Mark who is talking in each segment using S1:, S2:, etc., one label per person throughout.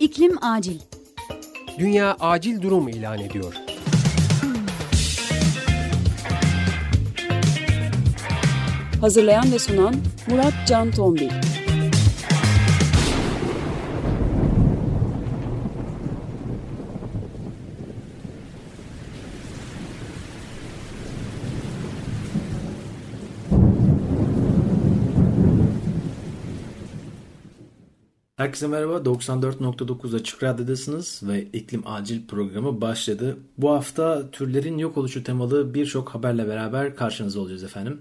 S1: İklim acil.
S2: Dünya acil durum ilan ediyor.
S3: Hazırlayan ve sunan Murat Can Tombil.
S4: Herkese merhaba. 94.9 Açık Radyo'dasınız ve iklim acil programı başladı. Bu hafta türlerin yok oluşu temalı birçok haberle beraber karşınızda olacağız efendim.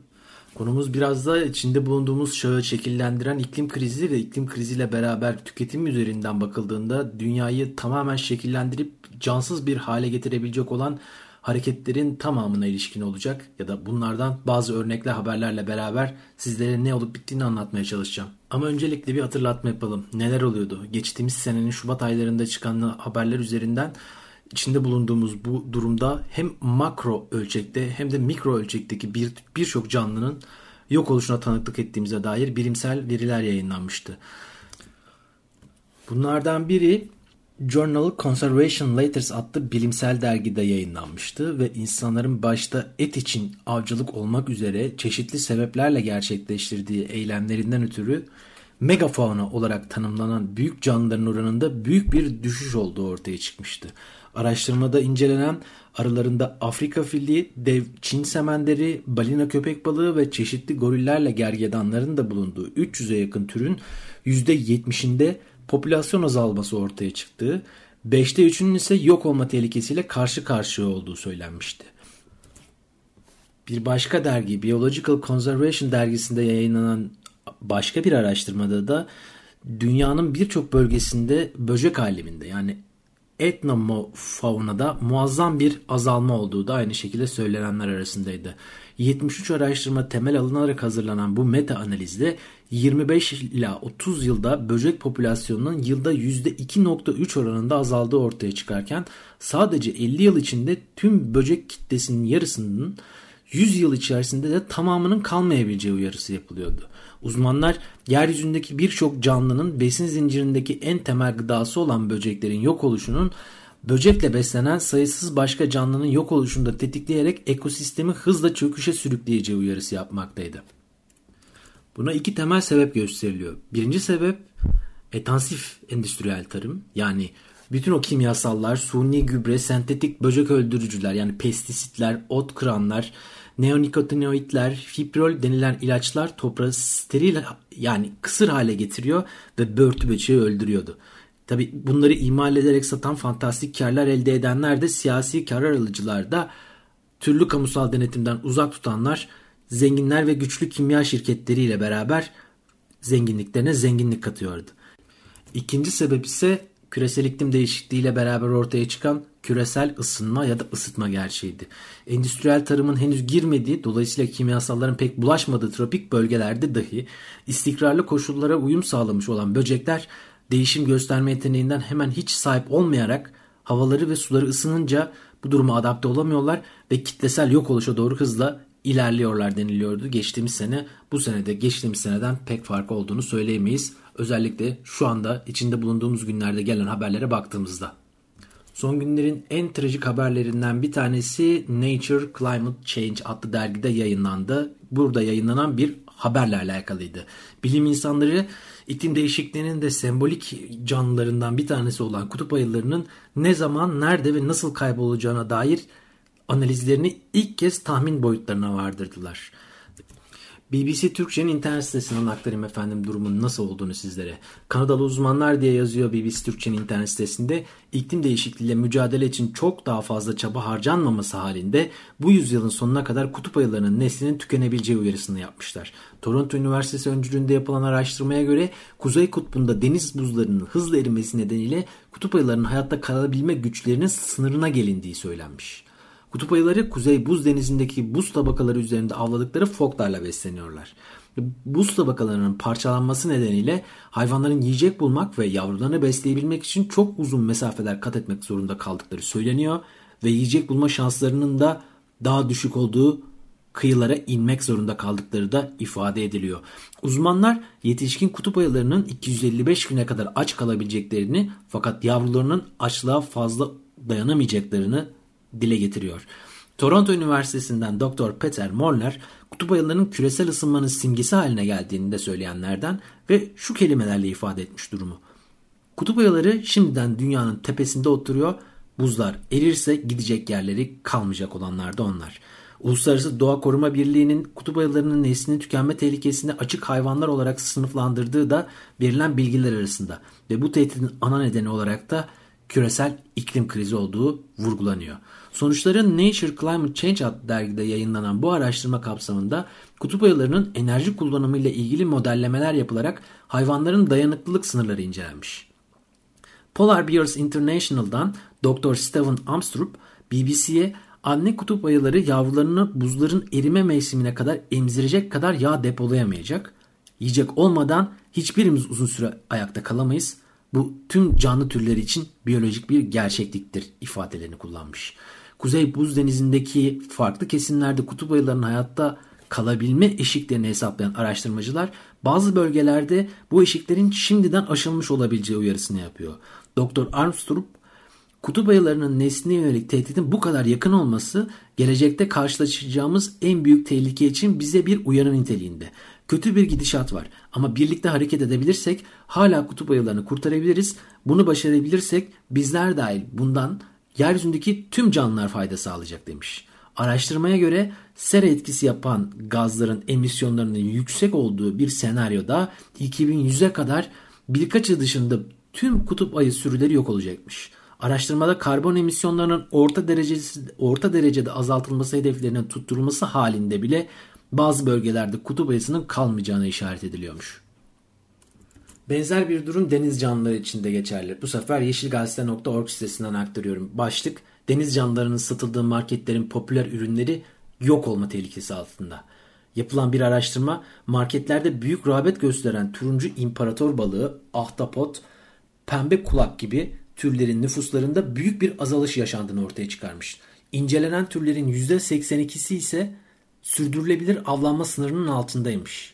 S4: Konumuz biraz da içinde bulunduğumuz çağı şekillendiren iklim krizi ve iklim kriziyle beraber tüketim üzerinden bakıldığında dünyayı tamamen şekillendirip cansız bir hale getirebilecek olan hareketlerin tamamına ilişkin olacak ya da bunlardan bazı örnekli haberlerle beraber sizlere ne olup bittiğini anlatmaya çalışacağım. Ama öncelikle bir hatırlatma yapalım. Neler oluyordu? Geçtiğimiz senenin Şubat aylarında çıkan haberler üzerinden içinde bulunduğumuz bu durumda hem makro ölçekte hem de mikro ölçekteki bir birçok canlının yok oluşuna tanıklık ettiğimize dair bilimsel veriler yayınlanmıştı. Bunlardan biri Journal Conservation Letters adlı bilimsel dergide yayınlanmıştı ve insanların başta et için avcılık olmak üzere çeşitli sebeplerle gerçekleştirdiği eylemlerinden ötürü megafauna olarak tanımlanan büyük canlıların oranında büyük bir düşüş olduğu ortaya çıkmıştı. Araştırmada incelenen arılarında Afrika fili, dev Çin semenderi, balina köpek balığı ve çeşitli gorillerle gergedanların da bulunduğu 300'e yakın türün %70'inde popülasyon azalması ortaya çıktığı, 5'te 3'ünün ise yok olma tehlikesiyle karşı karşıya olduğu söylenmişti. Bir başka dergi Biological Conservation dergisinde yayınlanan başka bir araştırmada da dünyanın birçok bölgesinde böcek aleminde yani etnofaunada muazzam bir azalma olduğu da aynı şekilde söylenenler arasındaydı. 73 araştırma temel alınarak hazırlanan bu meta analizde 25 ila 30 yılda böcek popülasyonunun yılda %2.3 oranında azaldığı ortaya çıkarken sadece 50 yıl içinde tüm böcek kitlesinin yarısının 100 yıl içerisinde de tamamının kalmayabileceği uyarısı yapılıyordu. Uzmanlar yeryüzündeki birçok canlının besin zincirindeki en temel gıdası olan böceklerin yok oluşunun böcekle beslenen sayısız başka canlının yok oluşunu da tetikleyerek ekosistemi hızla çöküşe sürükleyeceği uyarısı yapmaktaydı. Buna iki temel sebep gösteriliyor. Birinci sebep etansif endüstriyel tarım yani bütün o kimyasallar, suni gübre, sentetik böcek öldürücüler yani pestisitler, ot kıranlar, neonikotinoidler, fiprol denilen ilaçlar toprağı steril yani kısır hale getiriyor ve börtü böceği öldürüyordu. Tabi bunları imal ederek satan fantastik karlar elde edenler de siyasi karar alıcılar da türlü kamusal denetimden uzak tutanlar zenginler ve güçlü kimya şirketleriyle beraber zenginliklerine zenginlik katıyordu. İkinci sebep ise küresel iklim değişikliğiyle beraber ortaya çıkan küresel ısınma ya da ısıtma gerçeğiydi. Endüstriyel tarımın henüz girmediği dolayısıyla kimyasalların pek bulaşmadığı tropik bölgelerde dahi istikrarlı koşullara uyum sağlamış olan böcekler değişim gösterme yeteneğinden hemen hiç sahip olmayarak havaları ve suları ısınınca bu duruma adapte olamıyorlar ve kitlesel yok oluşa doğru hızla ilerliyorlar deniliyordu. Geçtiğimiz sene bu senede geçtiğimiz seneden pek fark olduğunu söyleyemeyiz. Özellikle şu anda içinde bulunduğumuz günlerde gelen haberlere baktığımızda. Son günlerin en trajik haberlerinden bir tanesi Nature Climate Change adlı dergide yayınlandı. Burada yayınlanan bir haberle alakalıydı. Bilim insanları iklim değişikliğinin de sembolik canlılarından bir tanesi olan kutup ayılarının ne zaman, nerede ve nasıl kaybolacağına dair analizlerini ilk kez tahmin boyutlarına vardırdılar. BBC Türkçe'nin internet sitesinden aktarayım efendim durumun nasıl olduğunu sizlere. Kanadalı uzmanlar diye yazıyor BBC Türkçe'nin internet sitesinde. İklim değişikliğiyle mücadele için çok daha fazla çaba harcanmaması halinde bu yüzyılın sonuna kadar kutup ayılarının neslinin tükenebileceği uyarısını yapmışlar. Toronto Üniversitesi öncülüğünde yapılan araştırmaya göre Kuzey Kutbu'nda deniz buzlarının hızla erimesi nedeniyle kutup ayılarının hayatta kalabilme güçlerinin sınırına gelindiği söylenmiş. Kutup ayıları Kuzey Buz Denizi'ndeki buz tabakaları üzerinde avladıkları foklarla besleniyorlar. Buz tabakalarının parçalanması nedeniyle hayvanların yiyecek bulmak ve yavrularını besleyebilmek için çok uzun mesafeler kat etmek zorunda kaldıkları söyleniyor ve yiyecek bulma şanslarının da daha düşük olduğu kıyılara inmek zorunda kaldıkları da ifade ediliyor. Uzmanlar yetişkin kutup ayılarının 255 güne kadar aç kalabileceklerini fakat yavrularının açlığa fazla dayanamayacaklarını dile getiriyor. Toronto Üniversitesi'nden Dr. Peter Morler kutup ayılarının küresel ısınmanın simgesi haline geldiğini de söyleyenlerden ve şu kelimelerle ifade etmiş durumu. Kutup ayıları şimdiden dünyanın tepesinde oturuyor. Buzlar erirse gidecek yerleri kalmayacak olanlar da onlar. Uluslararası Doğa Koruma Birliği'nin kutup ayılarının neslinin tükenme tehlikesini açık hayvanlar olarak sınıflandırdığı da verilen bilgiler arasında ve bu tehditin ana nedeni olarak da küresel iklim krizi olduğu vurgulanıyor. Sonuçları Nature Climate Change adlı dergide yayınlanan bu araştırma kapsamında kutup ayılarının enerji kullanımı ile ilgili modellemeler yapılarak hayvanların dayanıklılık sınırları incelenmiş. Polar Bears International'dan Dr. Steven Amstrup BBC'ye anne kutup ayıları yavrularını buzların erime mevsimine kadar emzirecek kadar yağ depolayamayacak. Yiyecek olmadan hiçbirimiz uzun süre ayakta kalamayız. Bu tüm canlı türleri için biyolojik bir gerçekliktir ifadelerini kullanmış. Kuzey Buz Denizi'ndeki farklı kesimlerde kutup ayılarının hayatta kalabilme eşiklerini hesaplayan araştırmacılar bazı bölgelerde bu eşiklerin şimdiden aşılmış olabileceği uyarısını yapıyor. Dr. Armstrong kutup ayılarının nesline yönelik tehditin bu kadar yakın olması gelecekte karşılaşacağımız en büyük tehlike için bize bir uyarı niteliğinde. Kötü bir gidişat var ama birlikte hareket edebilirsek hala kutup ayılarını kurtarabiliriz. Bunu başarabilirsek bizler dahil bundan yeryüzündeki tüm canlılar fayda sağlayacak demiş. Araştırmaya göre sera etkisi yapan gazların emisyonlarının yüksek olduğu bir senaryoda 2100'e kadar birkaç yıl dışında tüm kutup ayı sürüleri yok olacakmış. Araştırmada karbon emisyonlarının orta derecesi orta derecede azaltılması hedeflerinin tutturulması halinde bile bazı bölgelerde kutup ayısının kalmayacağına işaret ediliyormuş. Benzer bir durum deniz canlıları için de geçerli. Bu sefer yeşilgazete.org sitesinden aktarıyorum. Başlık deniz canlılarının satıldığı marketlerin popüler ürünleri yok olma tehlikesi altında. Yapılan bir araştırma marketlerde büyük rağbet gösteren turuncu imparator balığı, ahtapot, pembe kulak gibi türlerin nüfuslarında büyük bir azalış yaşandığını ortaya çıkarmış. İncelenen türlerin %82'si ise sürdürülebilir avlanma sınırının altındaymış.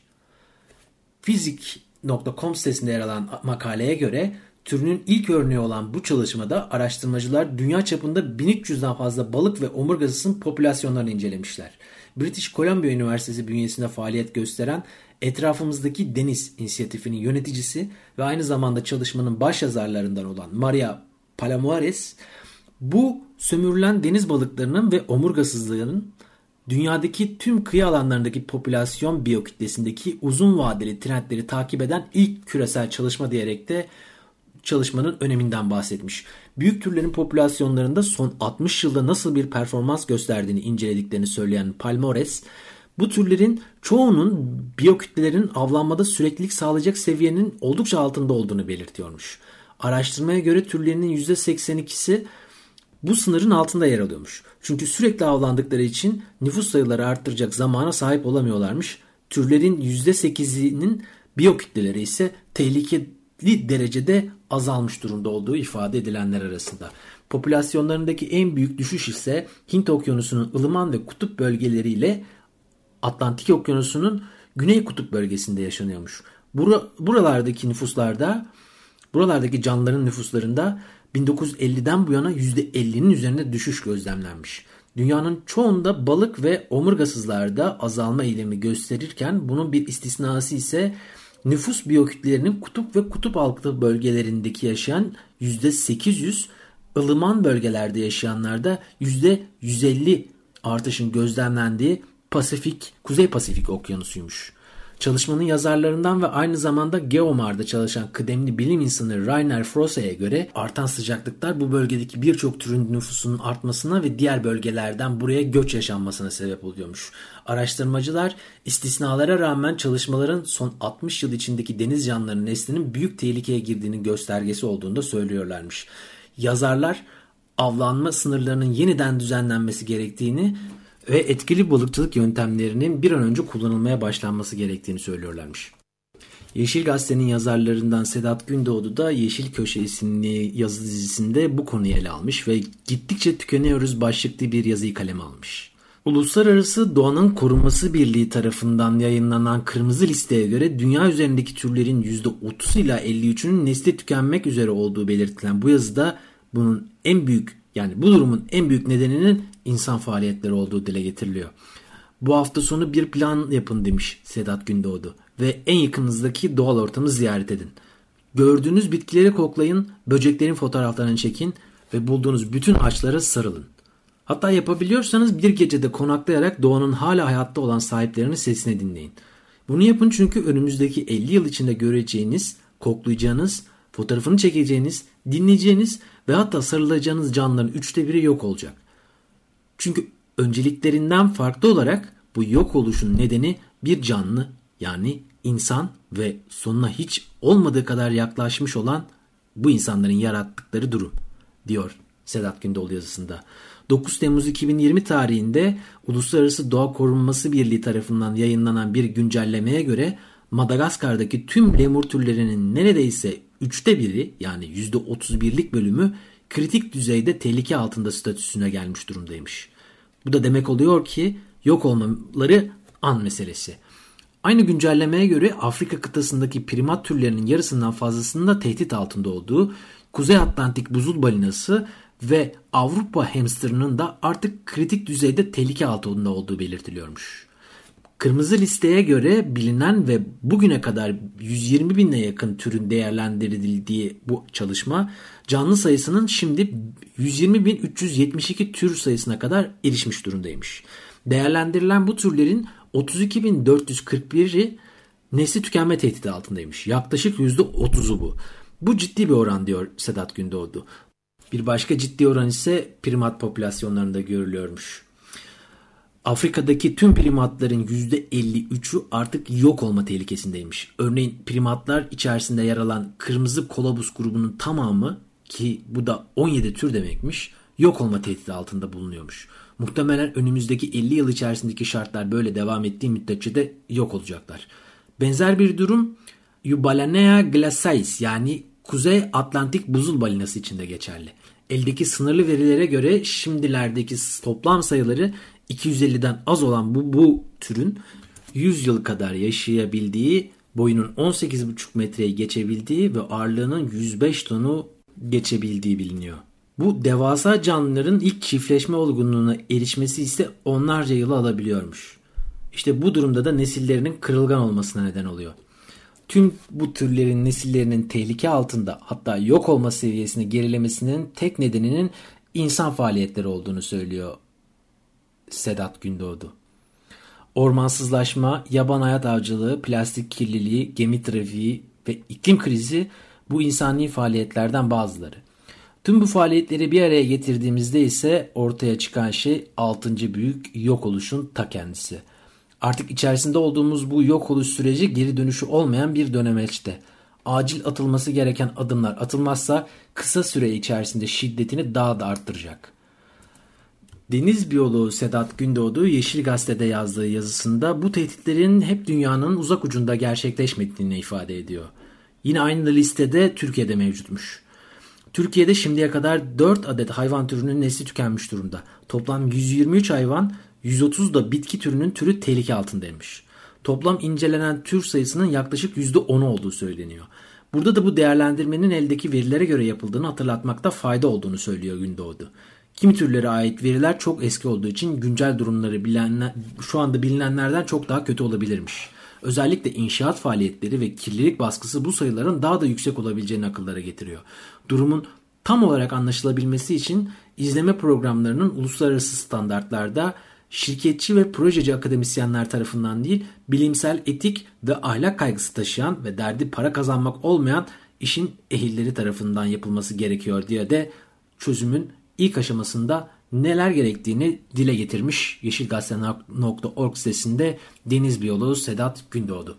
S4: Fizik.com sitesinde yer alan makaleye göre türünün ilk örneği olan bu çalışmada araştırmacılar dünya çapında 1300'den fazla balık ve omurgasının popülasyonlarını incelemişler. British Columbia Üniversitesi bünyesinde faaliyet gösteren Etrafımızdaki Deniz inisiyatifinin yöneticisi ve aynı zamanda çalışmanın baş yazarlarından olan Maria Palomares bu sömürülen deniz balıklarının ve omurgasızlığının dünyadaki tüm kıyı alanlarındaki popülasyon biyokütlesindeki uzun vadeli trendleri takip eden ilk küresel çalışma diyerek de çalışmanın öneminden bahsetmiş. Büyük türlerin popülasyonlarında son 60 yılda nasıl bir performans gösterdiğini incelediklerini söyleyen Palmores, bu türlerin çoğunun biyokütlelerin avlanmada süreklilik sağlayacak seviyenin oldukça altında olduğunu belirtiyormuş. Araştırmaya göre türlerinin %82'si bu sınırın altında yer alıyormuş. Çünkü sürekli avlandıkları için nüfus sayıları arttıracak zamana sahip olamıyorlarmış. Türlerin %8'inin biyokütleleri ise tehlikeli derecede azalmış durumda olduğu ifade edilenler arasında. Popülasyonlarındaki en büyük düşüş ise Hint Okyanusu'nun ılıman ve kutup bölgeleriyle Atlantik Okyanusu'nun Güney Kutup bölgesinde yaşanıyormuş. Bura, buralardaki nüfuslarda, buralardaki canlıların nüfuslarında 1950'den bu yana %50'nin üzerinde düşüş gözlemlenmiş. Dünyanın çoğunda balık ve omurgasızlarda azalma eğilimi gösterirken bunun bir istisnası ise nüfus biyokütlelerinin kutup ve kutup altı bölgelerindeki yaşayan %800, ılıman bölgelerde yaşayanlarda %150 artışın gözlemlendiği Pasifik, Kuzey Pasifik Okyanusuymuş. Çalışmanın yazarlarından ve aynı zamanda Geomar'da çalışan kıdemli bilim insanı Rainer Frosse'ye göre artan sıcaklıklar bu bölgedeki birçok türün nüfusunun artmasına ve diğer bölgelerden buraya göç yaşanmasına sebep oluyormuş. Araştırmacılar istisnalara rağmen çalışmaların son 60 yıl içindeki deniz canlılarının neslinin büyük tehlikeye girdiğinin göstergesi olduğunu da söylüyorlarmış. Yazarlar avlanma sınırlarının yeniden düzenlenmesi gerektiğini ve etkili balıkçılık yöntemlerinin bir an önce kullanılmaya başlanması gerektiğini söylüyorlarmış. Yeşil Gazete'nin yazarlarından Sedat Gündoğdu da Yeşil Köşe isimli yazı dizisinde bu konuyu ele almış ve gittikçe tükeniyoruz başlıklı bir yazıyı kaleme almış. Uluslararası Doğanın Korunması Birliği tarafından yayınlanan kırmızı listeye göre dünya üzerindeki türlerin %30 ila 53'ünün nesli tükenmek üzere olduğu belirtilen bu yazıda bunun en büyük yani bu durumun en büyük nedeninin insan faaliyetleri olduğu dile getiriliyor. Bu hafta sonu bir plan yapın demiş Sedat Gündoğdu ve en yakınınızdaki doğal ortamı ziyaret edin. Gördüğünüz bitkileri koklayın, böceklerin fotoğraflarını çekin ve bulduğunuz bütün ağaçlara sarılın. Hatta yapabiliyorsanız bir gecede konaklayarak doğanın hala hayatta olan sahiplerinin sesini dinleyin. Bunu yapın çünkü önümüzdeki 50 yıl içinde göreceğiniz, koklayacağınız, fotoğrafını çekeceğiniz, dinleyeceğiniz ve hatta sarılacağınız canlıların üçte biri yok olacak. Çünkü önceliklerinden farklı olarak bu yok oluşun nedeni bir canlı yani insan ve sonuna hiç olmadığı kadar yaklaşmış olan bu insanların yarattıkları durum diyor Sedat Gündoğdu yazısında. 9 Temmuz 2020 tarihinde Uluslararası Doğa Korunması Birliği tarafından yayınlanan bir güncellemeye göre Madagaskar'daki tüm lemur türlerinin neredeyse üçte biri yani %31'lik bölümü kritik düzeyde tehlike altında statüsüne gelmiş durumdaymış. Bu da demek oluyor ki yok olmaları an meselesi. Aynı güncellemeye göre Afrika kıtasındaki primat türlerinin yarısından fazlasının da tehdit altında olduğu Kuzey Atlantik buzul balinası ve Avrupa hamsterının da artık kritik düzeyde tehlike altında olduğu belirtiliyormuş. Kırmızı listeye göre bilinen ve bugüne kadar 120 bine yakın türün değerlendirildiği bu çalışma canlı sayısının şimdi 120.372 tür sayısına kadar erişmiş durumdaymış. Değerlendirilen bu türlerin 32.441'i nesli tükenme tehdidi altındaymış. Yaklaşık %30'u bu. Bu ciddi bir oran diyor Sedat Gündoğdu. Bir başka ciddi oran ise primat popülasyonlarında görülüyormuş. Afrika'daki tüm primatların %53'ü artık yok olma tehlikesindeymiş. Örneğin primatlar içerisinde yer alan kırmızı kolobus grubunun tamamı ki bu da 17 tür demekmiş yok olma tehdidi altında bulunuyormuş. Muhtemelen önümüzdeki 50 yıl içerisindeki şartlar böyle devam ettiği müddetçe de yok olacaklar. Benzer bir durum Eubalanea glacialis yani Kuzey Atlantik buzul balinası için de geçerli. Eldeki sınırlı verilere göre şimdilerdeki toplam sayıları 250'den az olan bu, bu türün 100 yıl kadar yaşayabildiği, boyunun 18,5 metreyi geçebildiği ve ağırlığının 105 tonu geçebildiği biliniyor. Bu devasa canlıların ilk çiftleşme olgunluğuna erişmesi ise onlarca yılı alabiliyormuş. İşte bu durumda da nesillerinin kırılgan olmasına neden oluyor. Tüm bu türlerin nesillerinin tehlike altında hatta yok olma seviyesine gerilemesinin tek nedeninin insan faaliyetleri olduğunu söylüyor Sedat Gündoğdu. Ormansızlaşma, yaban hayat avcılığı, plastik kirliliği, gemi trafiği ve iklim krizi bu insani faaliyetlerden bazıları. Tüm bu faaliyetleri bir araya getirdiğimizde ise ortaya çıkan şey 6. büyük yok oluşun ta kendisi. Artık içerisinde olduğumuz bu yok oluş süreci geri dönüşü olmayan bir dönemeçte. Acil atılması gereken adımlar atılmazsa kısa süre içerisinde şiddetini daha da arttıracak. Deniz biyoloğu Sedat Gündoğdu Yeşil Gazete'de yazdığı yazısında bu tehditlerin hep dünyanın uzak ucunda gerçekleşmediğini ifade ediyor. Yine aynı listede Türkiye'de mevcutmuş. Türkiye'de şimdiye kadar 4 adet hayvan türünün nesli tükenmiş durumda. Toplam 123 hayvan, 130 da bitki türünün türü tehlike altındaymış. Toplam incelenen tür sayısının yaklaşık %10'u olduğu söyleniyor. Burada da bu değerlendirmenin eldeki verilere göre yapıldığını hatırlatmakta fayda olduğunu söylüyor Gündoğdu. Kimi türlere ait veriler çok eski olduğu için güncel durumları bilenler, şu anda bilinenlerden çok daha kötü olabilirmiş. Özellikle inşaat faaliyetleri ve kirlilik baskısı bu sayıların daha da yüksek olabileceğini akıllara getiriyor. Durumun tam olarak anlaşılabilmesi için izleme programlarının uluslararası standartlarda şirketçi ve projeci akademisyenler tarafından değil, bilimsel etik ve ahlak kaygısı taşıyan ve derdi para kazanmak olmayan işin ehilleri tarafından yapılması gerekiyor diye de çözümün ilk aşamasında neler gerektiğini dile getirmiş yeşilgazete.org sitesinde deniz biyoloğu Sedat Gündoğdu.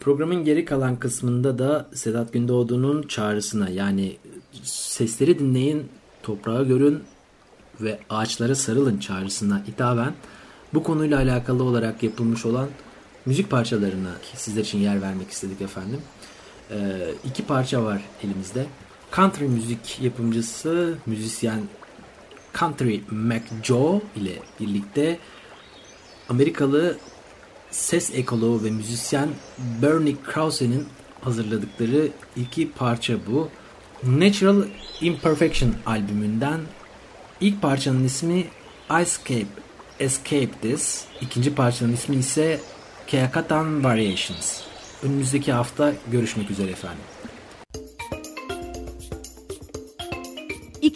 S4: Programın geri kalan kısmında da Sedat Gündoğdu'nun çağrısına yani sesleri dinleyin, toprağı görün ve ağaçlara sarılın çağrısına hitaben bu konuyla alakalı olarak yapılmış olan müzik parçalarına sizler için yer vermek istedik efendim. Ee, iki parça var elimizde. Country müzik yapımcısı, müzisyen Country McJo ile birlikte Amerikalı ses ekoloğu ve müzisyen Bernie Krause'nin hazırladıkları iki parça bu. Natural Imperfection albümünden ilk parçanın ismi Escape, Escape This. İkinci parçanın ismi ise Keakatan Variations. Önümüzdeki hafta görüşmek üzere efendim.